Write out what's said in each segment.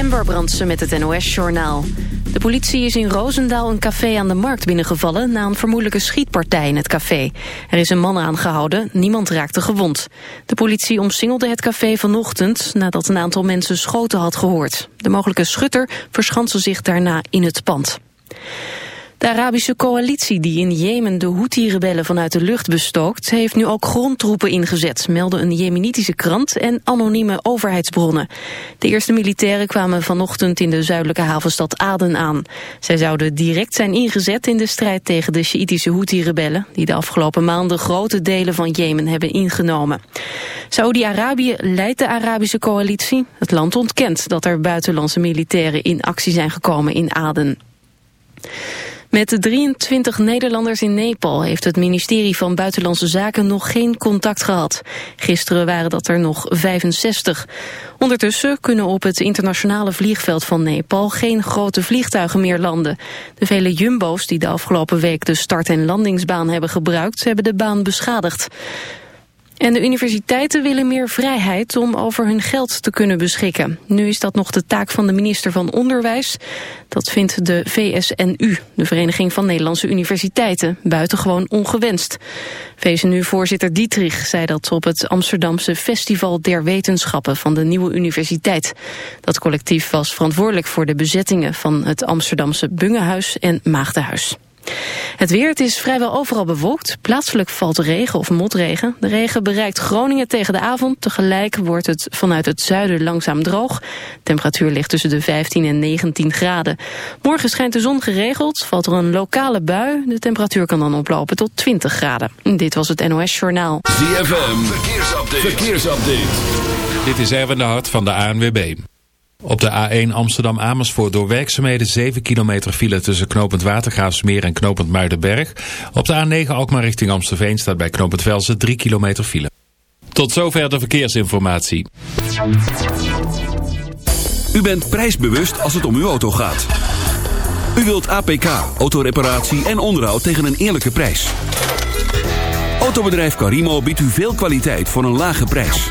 Amber Brandsen met het NOS-journaal. De politie is in Roosendaal een café aan de markt binnengevallen... na een vermoedelijke schietpartij in het café. Er is een man aangehouden, niemand raakte gewond. De politie omsingelde het café vanochtend... nadat een aantal mensen schoten had gehoord. De mogelijke schutter verschanste zich daarna in het pand. De Arabische coalitie die in Jemen de Houthi-rebellen vanuit de lucht bestookt... heeft nu ook grondtroepen ingezet, melden een jemenitische krant en anonieme overheidsbronnen. De eerste militairen kwamen vanochtend in de zuidelijke havenstad Aden aan. Zij zouden direct zijn ingezet in de strijd tegen de Sjiitische Houthi-rebellen... die de afgelopen maanden grote delen van Jemen hebben ingenomen. Saudi-Arabië leidt de Arabische coalitie. Het land ontkent dat er buitenlandse militairen in actie zijn gekomen in Aden. Met de 23 Nederlanders in Nepal heeft het ministerie van Buitenlandse Zaken nog geen contact gehad. Gisteren waren dat er nog 65. Ondertussen kunnen op het internationale vliegveld van Nepal geen grote vliegtuigen meer landen. De vele jumbo's die de afgelopen week de start- en landingsbaan hebben gebruikt, hebben de baan beschadigd. En de universiteiten willen meer vrijheid om over hun geld te kunnen beschikken. Nu is dat nog de taak van de minister van Onderwijs. Dat vindt de VSNU, de Vereniging van Nederlandse Universiteiten, buitengewoon ongewenst. VSNU-voorzitter Dietrich zei dat op het Amsterdamse Festival der Wetenschappen van de Nieuwe Universiteit. Dat collectief was verantwoordelijk voor de bezettingen van het Amsterdamse Bungehuis en Maagdenhuis. Het weer, het is vrijwel overal bewolkt. Plaatselijk valt regen of motregen. De regen bereikt Groningen tegen de avond. Tegelijk wordt het vanuit het zuiden langzaam droog. temperatuur ligt tussen de 15 en 19 graden. Morgen schijnt de zon geregeld. Valt er een lokale bui. De temperatuur kan dan oplopen tot 20 graden. Dit was het NOS Journaal. ZFM, verkeersupdate. verkeersupdate. Dit is Erwin de Hart van de ANWB. Op de A1 Amsterdam-Amersfoort door werkzaamheden 7 kilometer file tussen Knopend Watergraafsmeer en Knopend Muidenberg. Op de A9 Alkmaar richting Amstelveen staat bij Knopend Velsen 3 kilometer file. Tot zover de verkeersinformatie. U bent prijsbewust als het om uw auto gaat. U wilt APK, autoreparatie en onderhoud tegen een eerlijke prijs. Autobedrijf Carimo biedt u veel kwaliteit voor een lage prijs.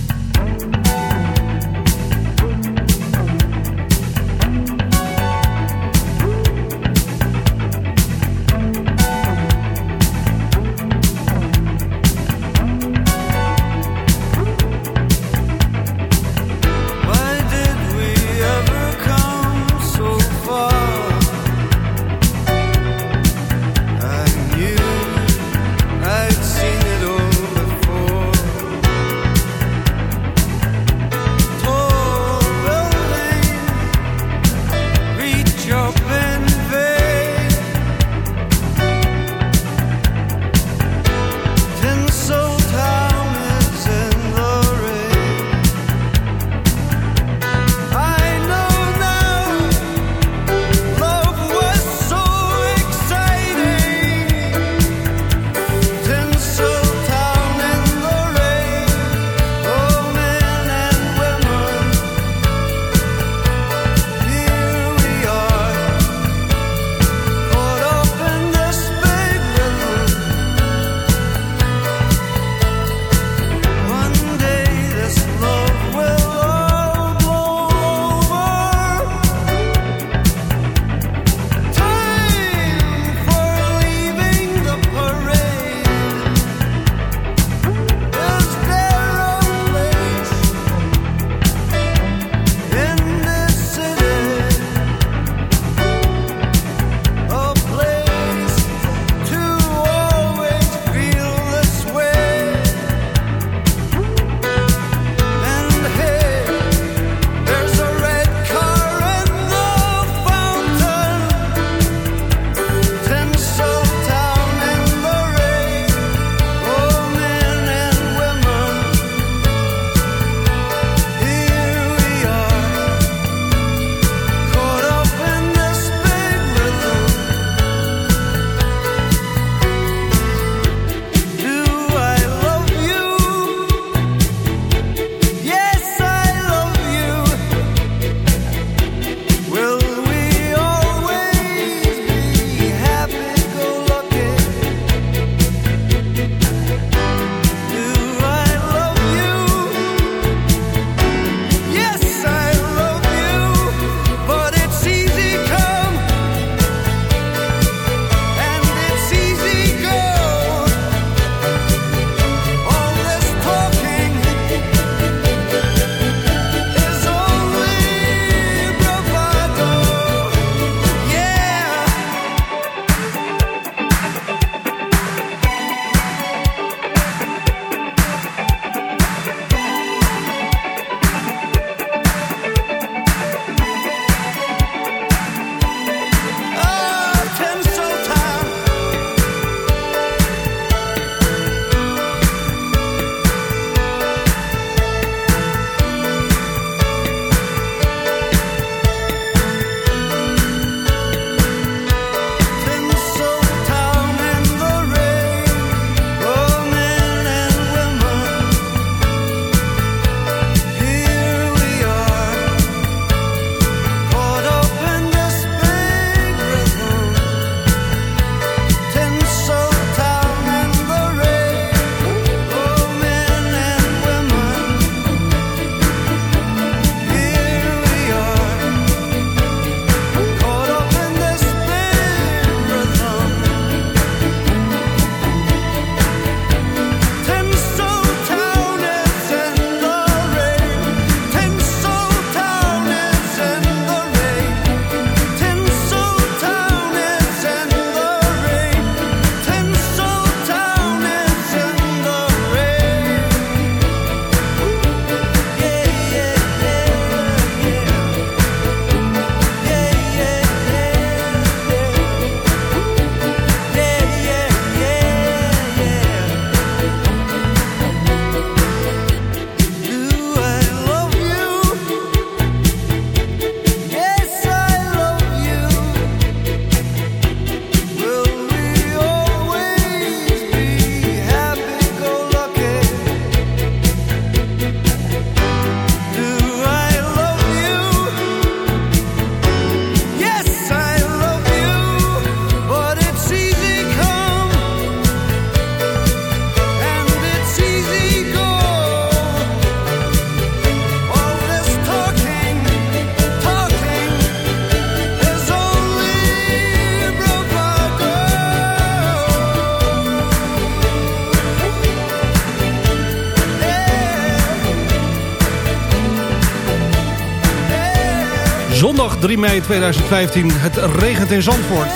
Mei 2015. Het regent in Zandvoort.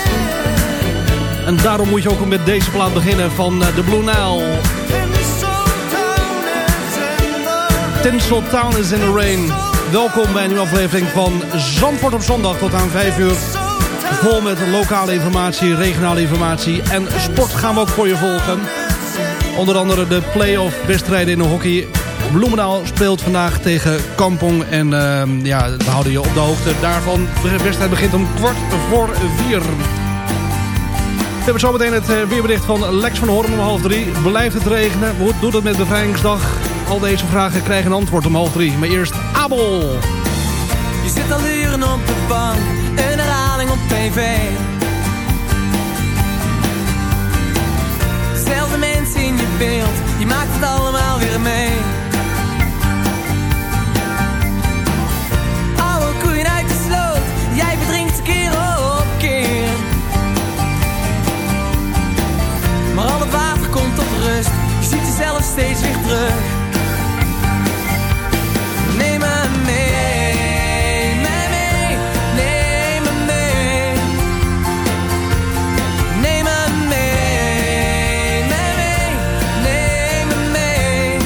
En daarom moet je ook met deze plaat beginnen van eh, de Blue Nile. Tinsel Town is in the rain. Welkom bij een nieuwe aflevering van Zandvoort op zondag tot aan 5 uur. Vol met lokale informatie, regionale informatie en sport gaan we ook voor je volgen. Onder andere de play-off wedstrijden in de hockey. Bloemendaal speelt vandaag tegen Kampong. En uh, ja, we houden je op de hoogte daarvan. De wedstrijd begint om kwart voor vier. We hebben zometeen het eh, weerbericht van Lex van Horn om half drie. Blijft het regenen? Hoe doet het met bevrijdingsdag? Al deze vragen krijgen een antwoord om half drie. Maar eerst Abel. Je zit al uren op de bank, een herhaling op tv. Zelfde mensen in je beeld, je maakt het allemaal weer mee. Water komt tot rust, je ziet jezelf steeds weer terug. Neem me mee, me mee, neem me mee. Neem me mee, me mee, neem me mee.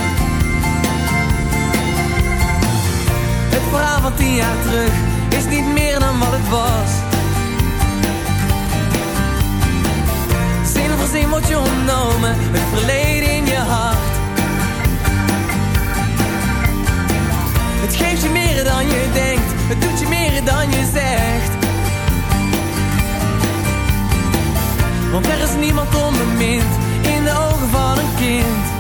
Het verhaal van tien jaar terug is niet meer dan wat het was. Ontnomen, het verleden in je hart. Het geeft je meer dan je denkt, het doet je meer dan je zegt. Want er is niemand onbemind in de ogen van een kind.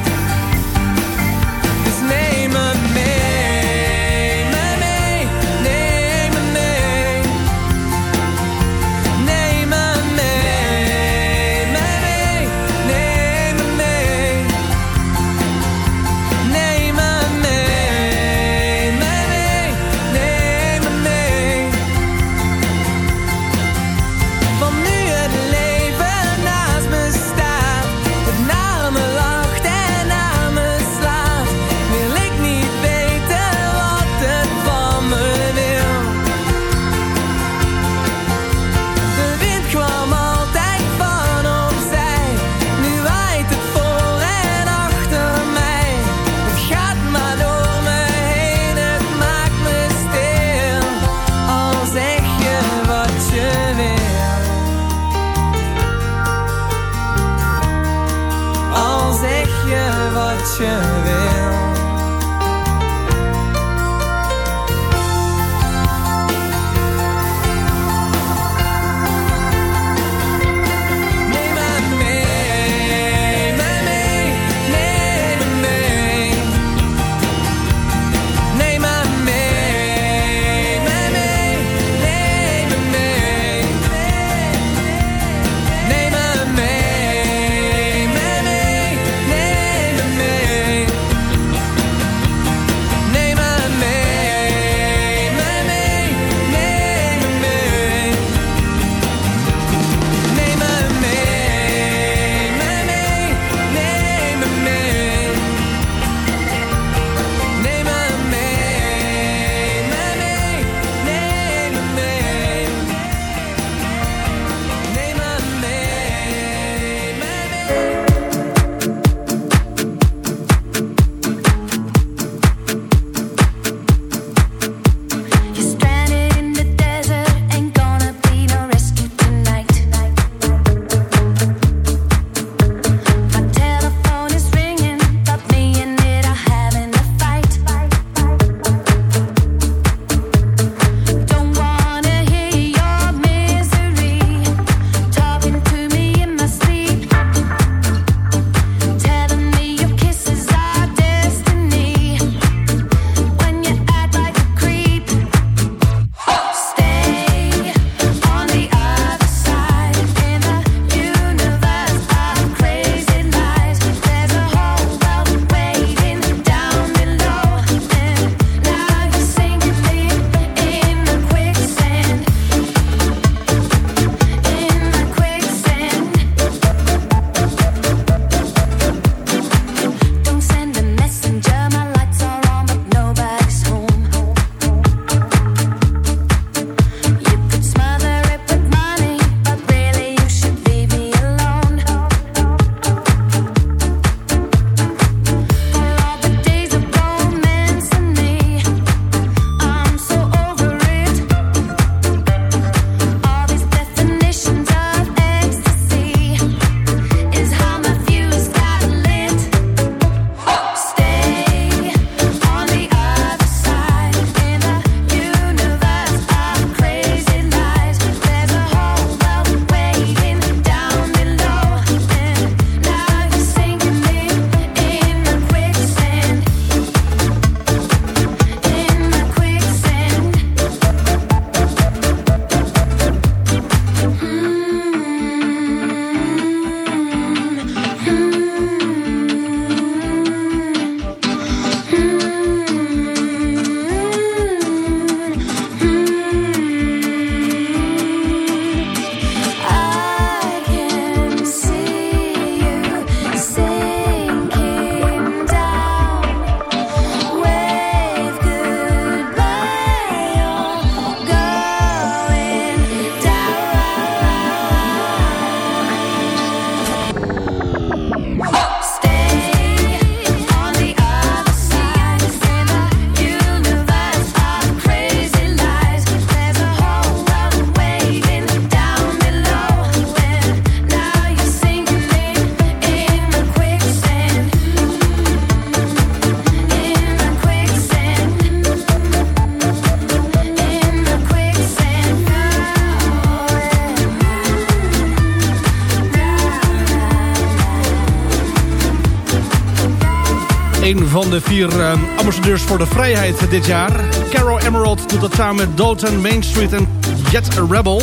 Een van de vier uh, ambassadeurs voor de vrijheid dit jaar. Carol Emerald doet dat samen met Doten, Main Street en Jet a Rebel.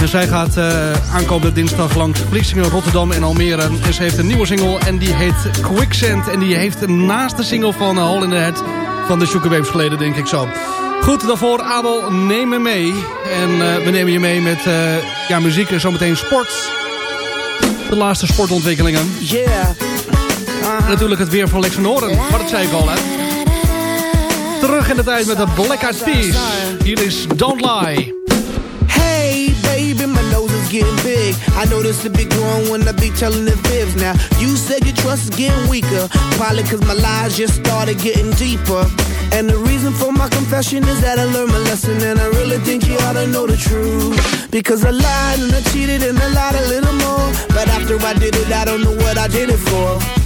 Dus zij gaat uh, aankomende dinsdag langs Vlissingen, Rotterdam en Almere. En ze heeft een nieuwe single en die heet Quicksand. En die heeft naast de single van Hole in the Head van de Sugar Babes geleden, denk ik zo. Goed, daarvoor Abel, neem me mee. En uh, we nemen je mee met uh, ja, muziek en zometeen sport. De laatste sportontwikkelingen. Yeah. Natuurlijk het weer van Lex van Oren. Maar dat zei ik al, hè. Terug in de tijd met de Black Eyed Peas. Hier is Don't Lie. Hey, baby, my nose is getting big. I notice the big growing when I be telling the fibs. Now, you said your trust is getting weaker. Probably cause my lies just started getting deeper. And the reason for my confession is that I learned my lesson And I really think you ought to know the truth Because I lied and I cheated and I lied a little more But after I did it, I don't know what I did it for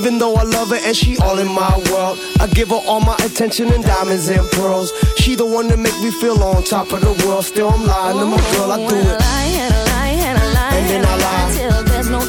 Even though I love her and she all in my world, I give her all my attention and diamonds and pearls. She the one that make me feel on top of the world. Still, I'm lying to my girl. I do it. lie, and a lie, and a lie, And then and I lie. till there's no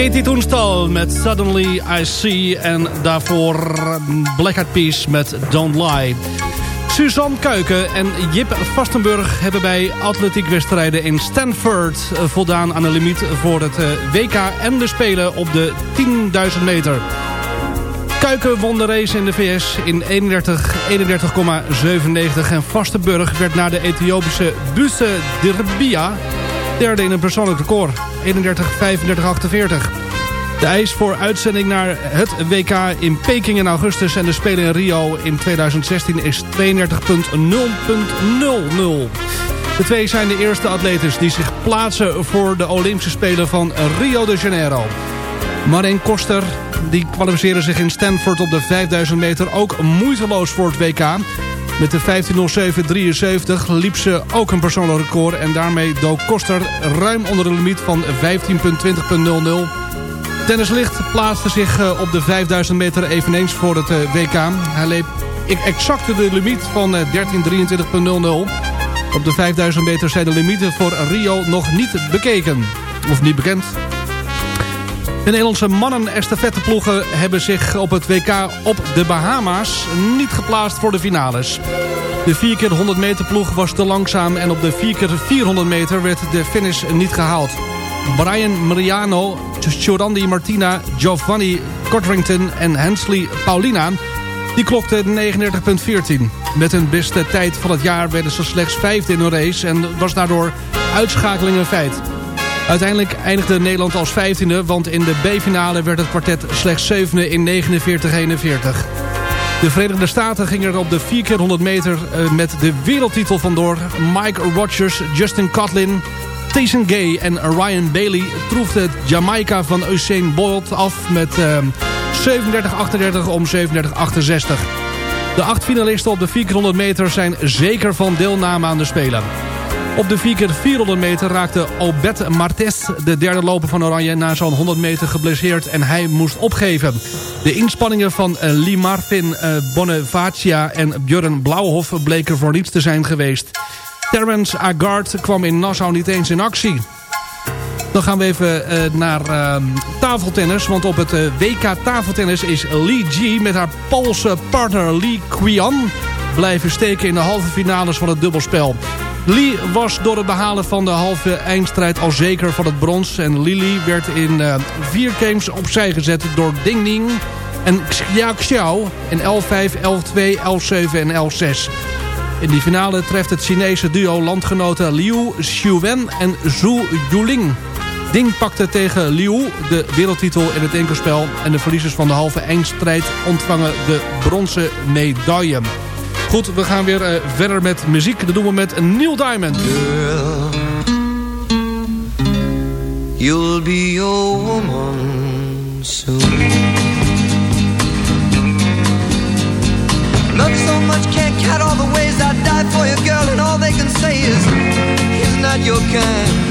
Katie Toenstal met Suddenly I See. En daarvoor Black Eyed Peas met Don't Lie. Suzanne Kuiken en Jip Vastenburg hebben bij atletiekwedstrijden in Stanford voldaan aan de limiet voor het eh, WK en de Spelen op de 10.000 meter. Kuiken won de race in de VS in 31, 31,97 en Vastenburg werd na de Ethiopische Busse Dirbia derde in een persoonlijk record. 31, 35, 48. De eis voor uitzending naar het WK in Peking in augustus... en de Spelen in Rio in 2016 is 32.0.00. De twee zijn de eerste atletes die zich plaatsen voor de Olympische Spelen van Rio de Janeiro. Marijn Koster die kwalificeerde zich in Stanford op de 5000 meter ook moeiteloos voor het WK. Met de 15.07.73 liep ze ook een persoonlijk record... en daarmee dook Koster ruim onder de limiet van 15.20.00. Dennis Licht plaatste zich eh, op de 5000 meter eveneens voor het eh, WK. Hij leep exact de limiet van 13.23.00. Op de 5000 meter zijn de limieten voor Rio nog niet bekeken. Of niet bekend. De Nederlandse mannen-estafetteploegen hebben zich op het WK op de Bahama's niet geplaatst voor de finales. De 4 keer 100 meter ploeg was te langzaam en op de 4 keer 400 meter werd de finish niet gehaald. Brian Mariano, Giorandi Martina, Giovanni Codrington en Hensley Paulina... die klokten 39,14. Met hun beste tijd van het jaar werden ze slechts vijfde in een race... en was daardoor uitschakeling een feit. Uiteindelijk eindigde Nederland als vijftiende... want in de B-finale werd het kwartet slechts zevende in 49-41. De Verenigde Staten gingen er op de 4 keer 100 meter uh, met de wereldtitel vandoor. Mike Rogers, Justin Cotlin, Tyson Gay en Ryan Bailey troefden het Jamaica van Usain Bolt af met uh, 37-38 om 37-68. De acht finalisten op de 4 keer 100 meter zijn zeker van deelname aan de Spelen. Op de 4 keer 400 meter raakte Obed Martes, de derde loper van Oranje... na zo'n 100 meter geblesseerd en hij moest opgeven. De inspanningen van uh, Lee Marvin uh, Bonifacia en Björn Blauwhof... bleken voor niets te zijn geweest. Terence Agard kwam in Nassau niet eens in actie. Dan gaan we even uh, naar uh, tafeltennis. Want op het WK tafeltennis is Lee G met haar Poolse partner Lee Quian... blijven steken in de halve finales van het dubbelspel. Lee was door het behalen van de halve eindstrijd al zeker van het brons. En Lili werd in vier games opzij gezet door Ding Ding en Xia Xiao in L5, L2, L7 en L6. In die finale treft het Chinese duo landgenoten Liu Xiuwen en Zhu Yuling. Ding pakte tegen Liu de wereldtitel in het enkelspel... en de verliezers van de halve eindstrijd ontvangen de bronzen medaille. Goed, we gaan weer uh, verder met muziek. Dat doen we met Neil Diamond. Girl, you'll be your woman soon. Love so much, can't count all the ways I die for you, girl, and all they can say is, he's not your kind.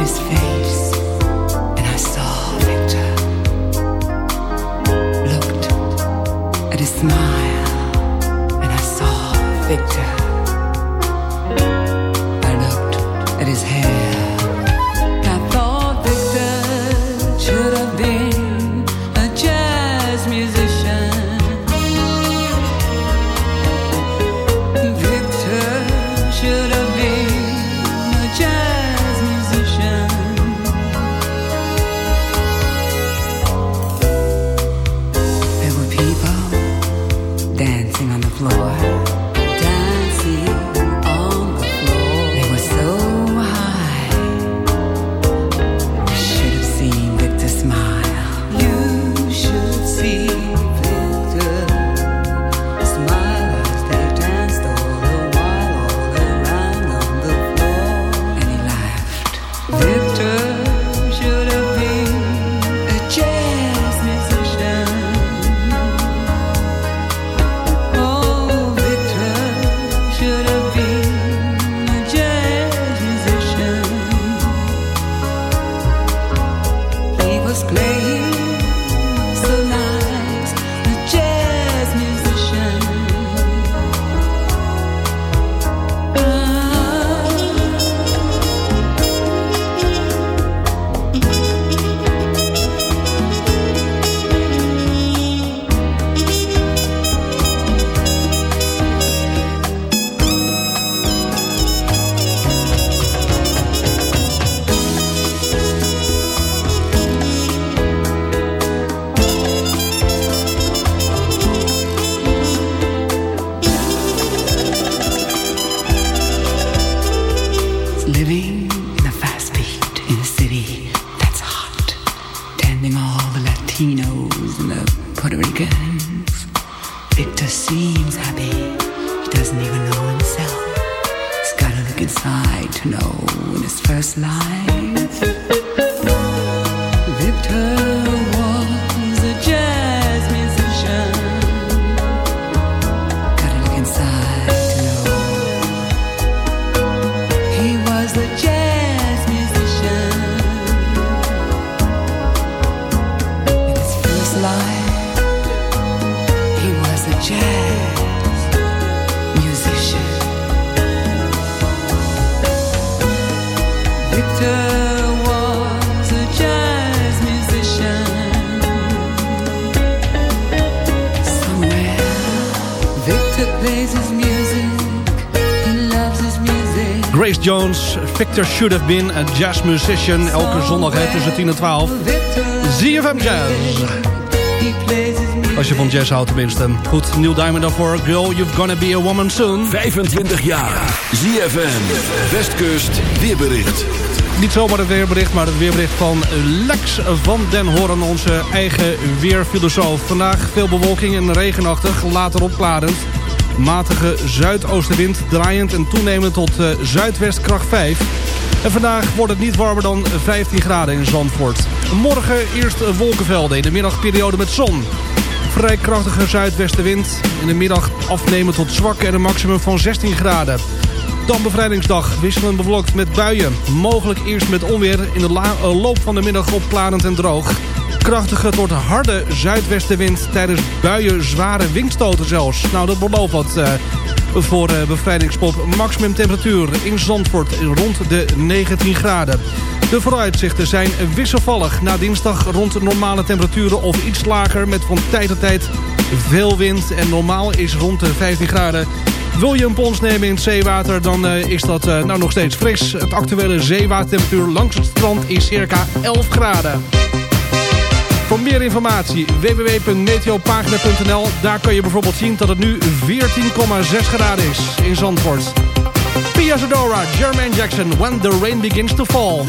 At his face Victor Should Have Been a Jazz Musician. Elke zondag hè, tussen 10 en 12. ZFM Jazz. Als je van jazz houdt tenminste. Goed, Neil Diamond daarvoor. Girl, You've Gonna Be a Woman Soon. 25 jaar. ZFM. Westkust weerbericht. Niet zomaar het weerbericht, maar het weerbericht van Lex van den Hoorn, onze eigen weerfilosoof. Vandaag veel bewolking en regenachtig, later opklarend. Matige zuidoostenwind, draaiend en toenemend tot uh, zuidwest kracht 5. En vandaag wordt het niet warmer dan 15 graden in Zandvoort. Morgen eerst wolkenvelden, in de middagperiode met zon. Vrij krachtige zuidwestenwind. In de middag afnemen tot zwak en een maximum van 16 graden. Dan bevrijdingsdag, wisselend bewolkt met buien. Mogelijk eerst met onweer, in de uh, loop van de middag opklarend en droog. Krachtige tot harde zuidwestenwind tijdens buien zware windstoten zelfs. Nou, dat belooft wat uh, voor uh, bevrijdingspop. Maximum temperatuur in Zandvoort rond de 19 graden. De vooruitzichten zijn wisselvallig. Na dinsdag rond normale temperaturen of iets lager... met van tijd tot tijd veel wind. En normaal is rond de 15 graden. Wil je een pons nemen in het zeewater, dan uh, is dat nou nog steeds fris. Het actuele zeewatertemperatuur langs het strand is circa 11 graden. Voor meer informatie www.meteopagina.nl. Daar kun je bijvoorbeeld zien dat het nu 14,6 graden is in Zandvoort. Pia Zadora, Jermaine Jackson, When the Rain Begins to Fall.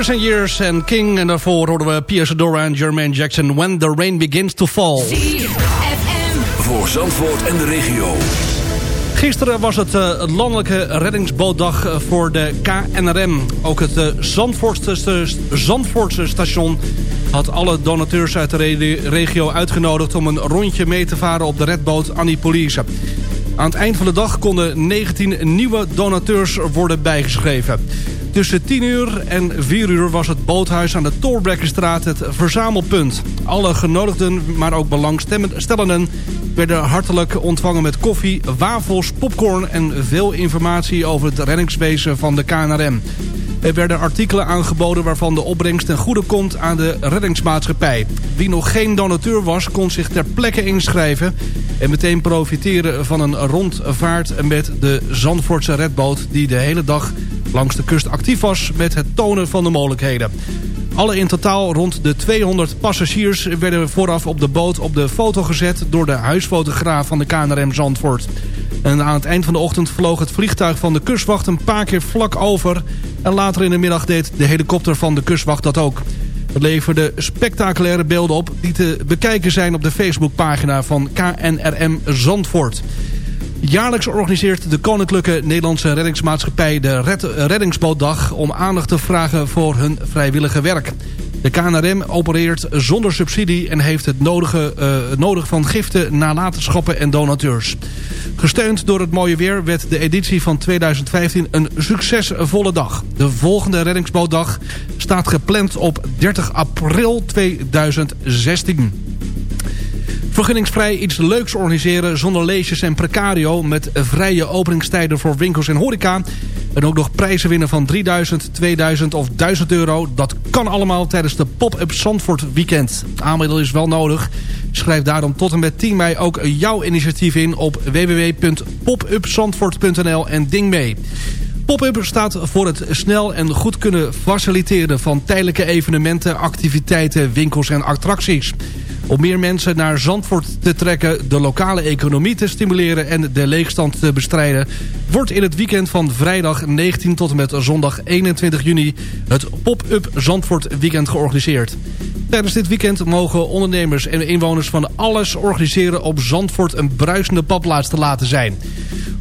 Years and Years en King. En daarvoor hoorden we Pierce Dora en Jermaine Jackson. When the Rain Begins to Fall. Voor Zandvoort en de regio. Gisteren was het eh, landelijke reddingsbootdag eh, voor de KNRM. Ook het eh, Zandvoortse, Zandvoortse station had alle donateurs uit de re- regio uitgenodigd... om een rondje mee te varen op de redboot Annie Police. Aan het eind van de dag konden 19 nieuwe donateurs worden bijgeschreven. Tussen 10 uur en 4 uur was het boothuis aan de Torbrekkerstraat het verzamelpunt. Alle genodigden, maar ook belangstellenden werden hartelijk ontvangen met koffie, wafels, popcorn en veel informatie over het reddingswezen van de KNRM. Er werden artikelen aangeboden waarvan de opbrengst ten goede komt aan de reddingsmaatschappij. Wie nog geen donateur was, kon zich ter plekke inschrijven... en meteen profiteren van een rondvaart met de Zandvoortse redboot... die de hele dag langs de kust actief was met het tonen van de mogelijkheden. Alle in totaal rond de 200 passagiers werden vooraf op de boot op de foto gezet... door de huisfotograaf van de KNRM Zandvoort. En aan het eind van de ochtend vloog het vliegtuig van de kustwacht een paar keer vlak over... en later in de middag deed de helikopter van de kustwacht dat ook. Het leverde spectaculaire beelden op die te bekijken zijn op de Facebookpagina van KNRM Zandvoort. Jaarlijks organiseert de Koninklijke Nederlandse Reddingsmaatschappij de Red Reddingsbootdag... om aandacht te vragen voor hun vrijwillige werk. De KNRM opereert zonder subsidie en heeft het nodige, eh, het nodig van giften, nalatenschappen en donateurs. Gesteund door het mooie weer werd de editie van 2015 een succesvolle dag. De volgende reddingsbootdag staat gepland op 30 april 2016 vergunningsvrij iets leuks organiseren zonder leesjes en precario... met vrije openingstijden voor winkels en horeca... en ook nog prijzen winnen van 3000, 2000 of 1000 euro... dat kan allemaal tijdens de Pop-Up Zandvoort Weekend. Aanmiddel is wel nodig. Schrijf daarom tot en met 10 mei ook jouw initiatief in... op www.popupzandvoort.nl en ding mee. Pop-up staat voor het snel en goed kunnen faciliteren... van tijdelijke evenementen, activiteiten, winkels en attracties om meer mensen naar Zandvoort te trekken, de lokale economie te stimuleren en de leegstand te bestrijden, wordt in het weekend van vrijdag 19 tot en met zondag 21 juni het Pop-up Zandvoort Weekend georganiseerd. Tijdens dit weekend mogen ondernemers en inwoners van alles organiseren op Zandvoort een bruisende badplaats te laten zijn.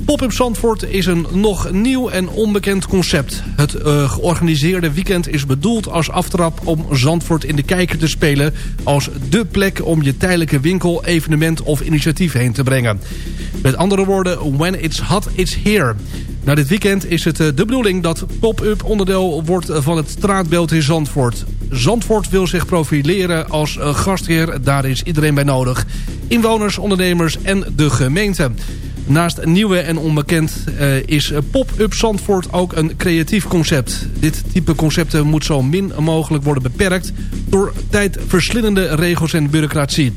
Pop-up Zandvoort is een nog nieuw en onbekend concept. Het uh, georganiseerde weekend is bedoeld als aftrap om Zandvoort in de kijker te spelen... als dé plek om je tijdelijke winkel, evenement of initiatief heen te brengen. Met andere woorden, when it's hot, it's here. Na dit weekend is het uh, de bedoeling dat pop-up onderdeel wordt van het straatbeeld in Zandvoort. Zandvoort wil zich profileren als gastheer, daar is iedereen bij nodig. Inwoners, ondernemers en de gemeente. Naast nieuwe en onbekend uh, is Pop-Up Zandvoort ook een creatief concept. Dit type concepten moet zo min mogelijk worden beperkt... door tijdverslindende regels en bureaucratie.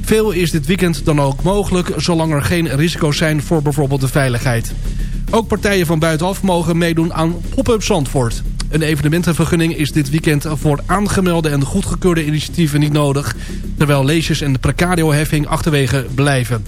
Veel is dit weekend dan ook mogelijk... zolang er geen risico's zijn voor bijvoorbeeld de veiligheid. Ook partijen van buitenaf mogen meedoen aan Pop-Up Zandvoort. Een evenementenvergunning is dit weekend voor aangemelde en goedgekeurde initiatieven niet nodig... terwijl leesjes en de precario-heffing achterwege blijven.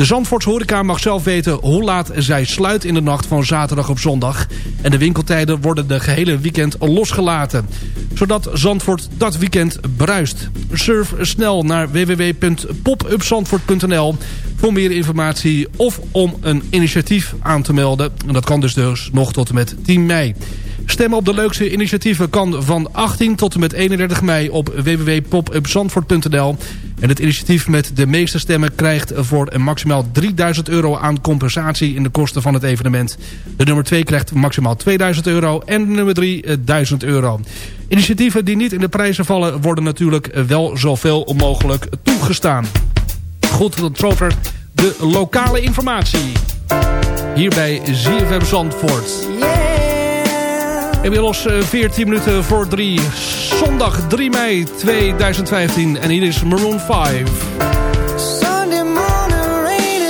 De Zandvoorts horeca mag zelf weten hoe laat zij sluit in de nacht van zaterdag op zondag. En de winkeltijden worden de gehele weekend losgelaten. Zodat Zandvoort dat weekend bruist. Surf snel naar www.popupzandvoort.nl voor meer informatie of om een initiatief aan te melden. En dat kan dus, dus nog tot en met 10 mei. Stemmen op de leukste initiatieven kan van 18 tot en met 31 mei op www.popupzandvoort.nl. En het initiatief met de meeste stemmen krijgt voor een maximaal 3000 euro aan compensatie in de kosten van het evenement. De nummer 2 krijgt maximaal 2000 euro en de nummer 3 1000 euro. Initiatieven die niet in de prijzen vallen worden natuurlijk wel zoveel mogelijk toegestaan. Goed, tot zover de lokale informatie. Hier bij ZFM Zandvoort. Inmiddels 14 minuten voor 3. Zondag 3 mei 2015. En hier is Maroon 5. Sunday morning rain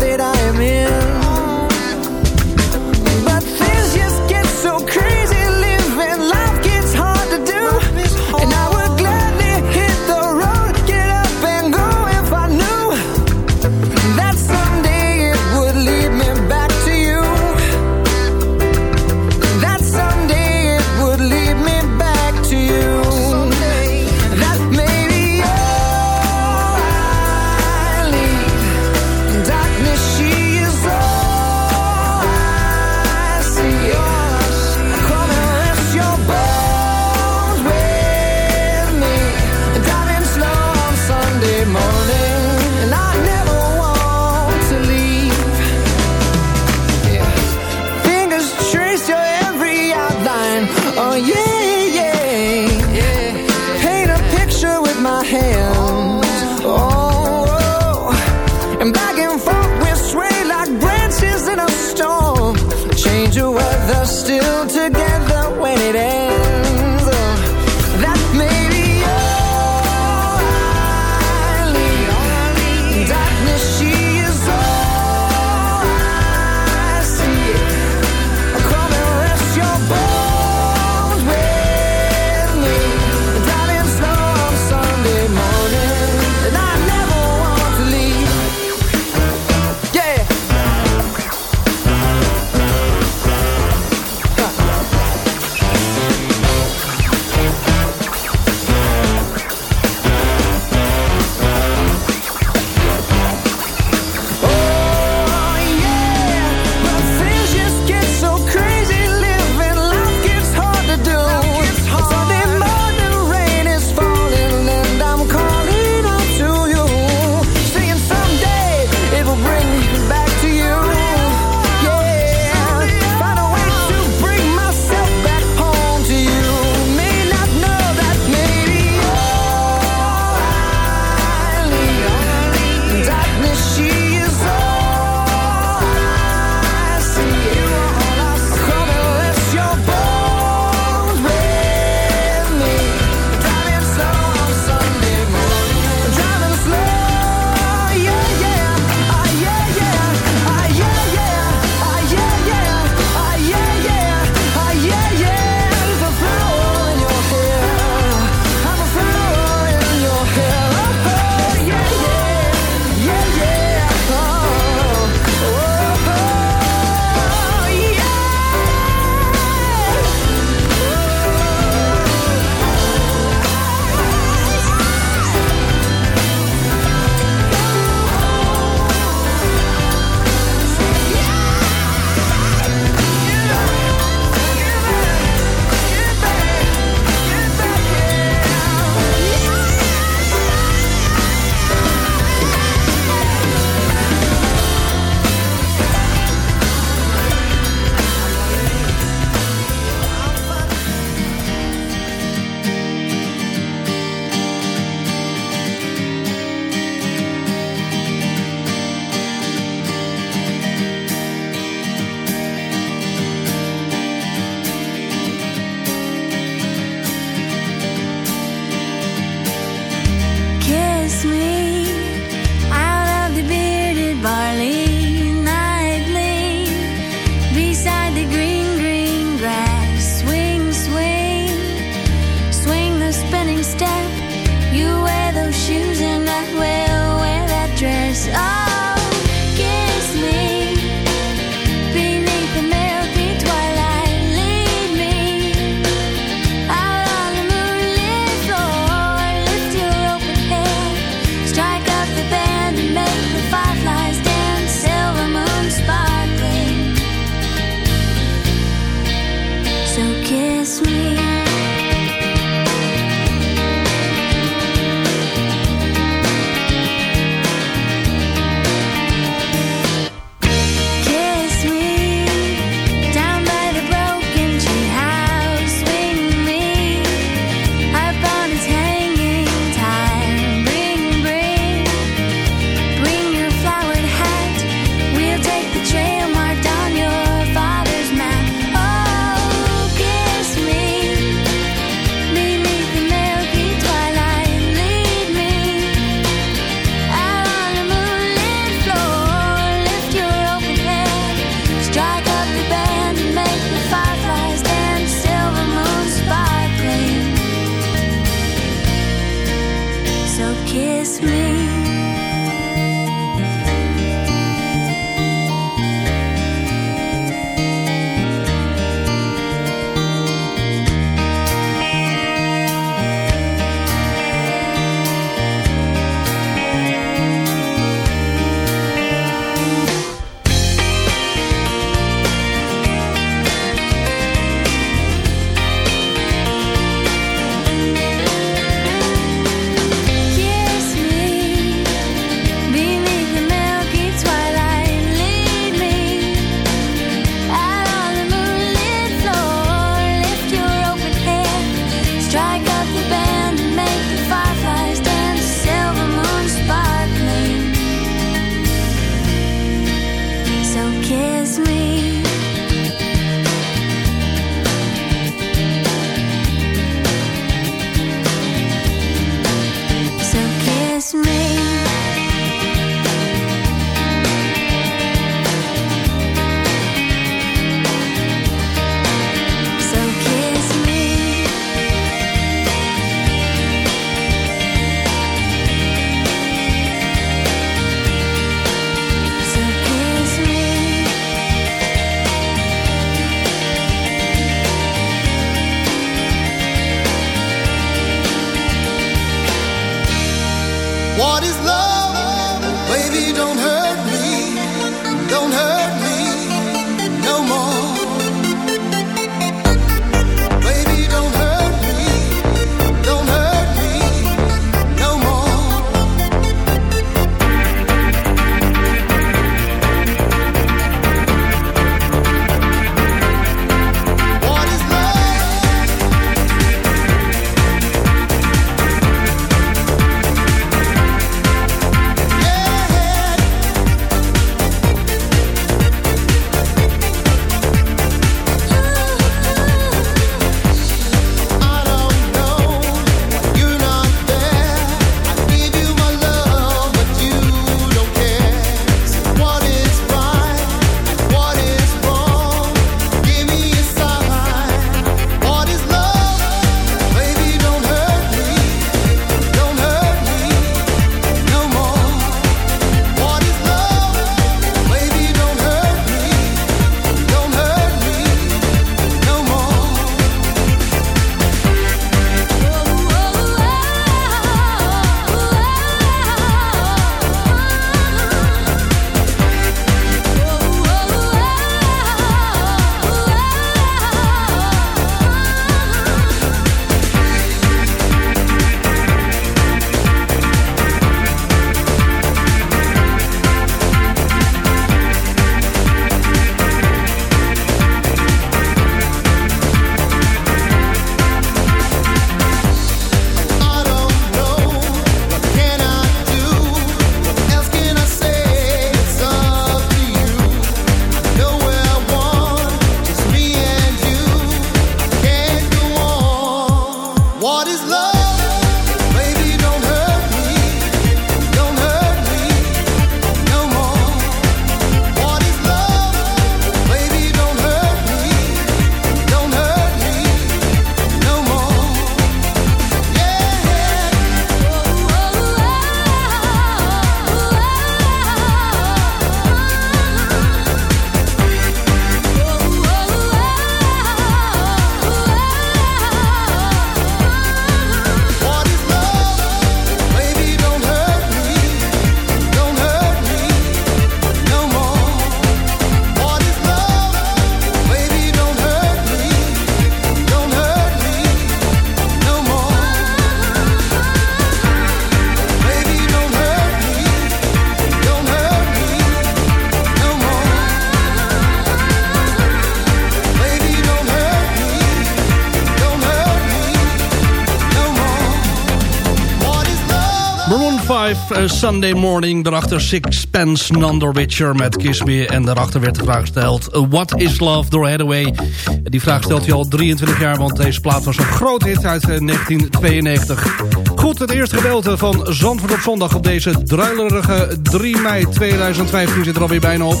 Sunday Morning. Daarachter Sixpence, Nando Witcher met Kiss Me. En daarachter werd de vraag gesteld... What is Love door Hathaway? Die vraag stelt hij al 23 jaar... want deze plaat was een groot hit uit eh, 1992. Goed, het eerste gedeelte van Zandvoort op zondag... op deze druilerige 3 mei 2015 zit er alweer bijna op.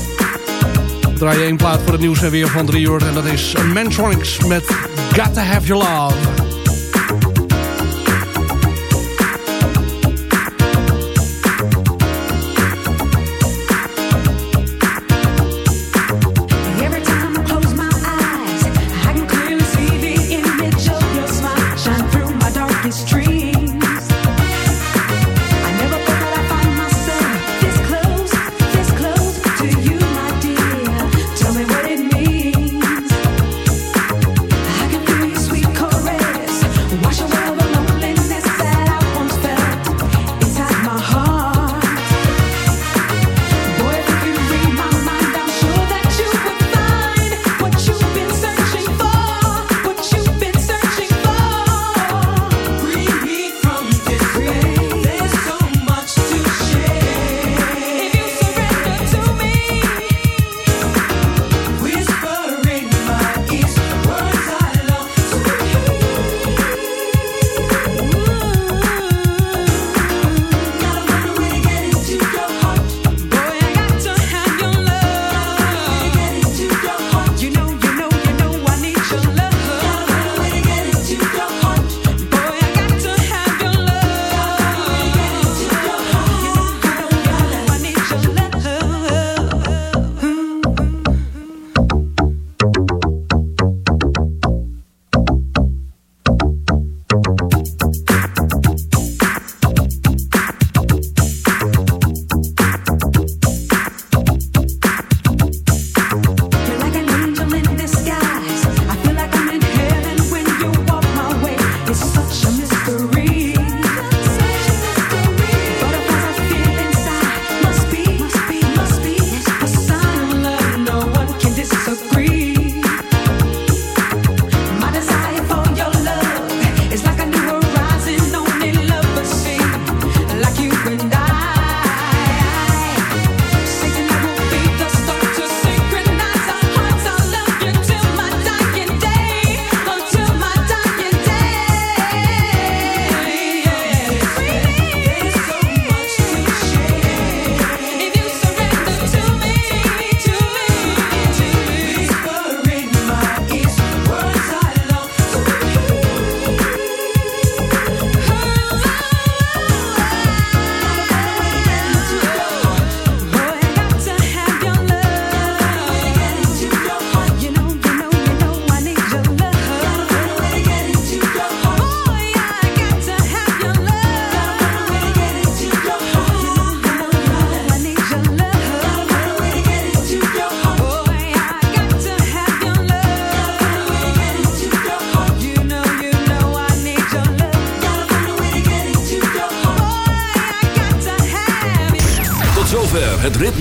Draai je één plaat voor het nieuws en weer van 3 uur... en dat is Mantronics met Gotta Have Your Love.